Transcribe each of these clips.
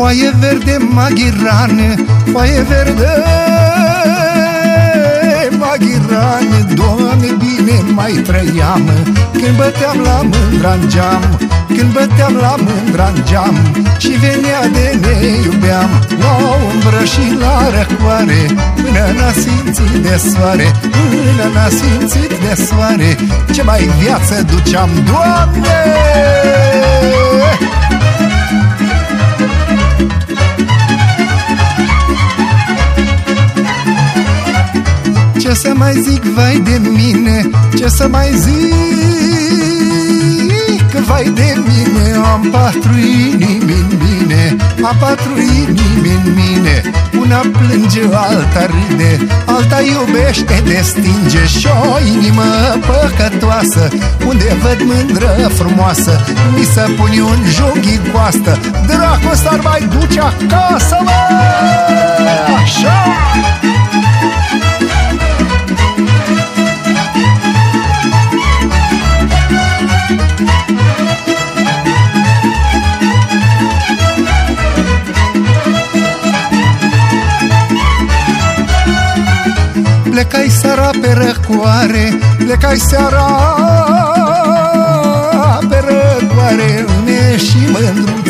Foaie verde maghiran, foaie verde maghiran Doamne, bine mai trăiam Când băteam la mândra în geam Când băteam la mândra în geam Și venea de ne iubeam. La umbră și la răcoare Până n-a simțit de soare Până n-a simțit de soare. Ce mai viață duceam, Doamne! Ce să mai zic, vai de mine Ce să mai zic, vai de mine Am patru inimi în mine Am patru inimi în mine Una plânge, alta râde Alta iubește, te stinge Și o inimă păcătoasă Unde văd mândră frumoasă Mi să puni un jughi coastă Dracul s-ar mai duce acasă, mă! Așa! Plecai seara pe răcoare Plecai seara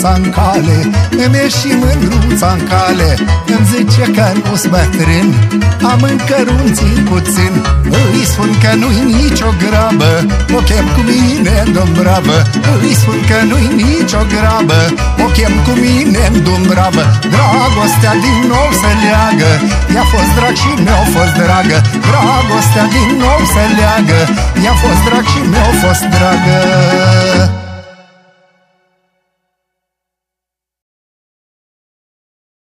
mândruța în cale Îmi și mândruța în cale. Îmi zice că nu-s bătrân Am încărunțit puțin. Îi spun că nu-i nicio grabă O chem cu mine în dumbrabă Îi spun că nu-i nicio grabă O chem cu mine în dumbrabă Dragostea din nou se leagă I-a fost drag și mi-a fost dragă. Dragostea din nou se leagă I-a fost drag și mi-a fost dragă